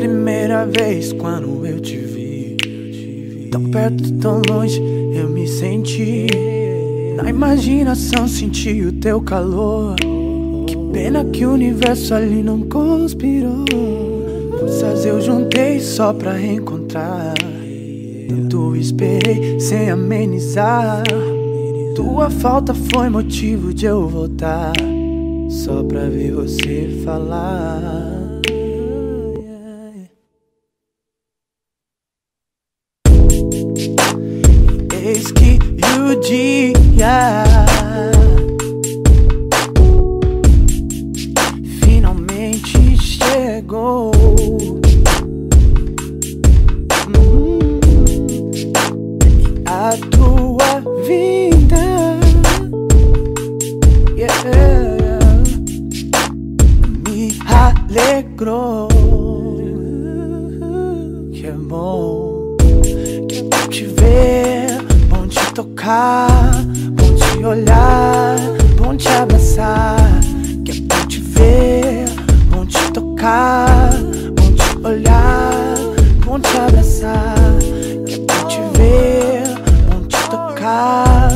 primeira vez quando eu te vi. Tão perto, tão longe, senti. Na imaginação senti o teu calor. Que pena que o universo ali não conspirou. Forças eu juntei só pra reencontrar. Tanto esperei sem amenizar. Tua falta foi motivo de eu voltar. Só pra ver você falar. O dia finalmente chegou. Hum, a tua vida, yeah, me alegrou. Que é bom, tocar, bom te olhar, bom te abraçar. Que é bom te ver, bom te tocar, bom te olhar, bom te abraçar. Que é bom te ver, bom te tocar.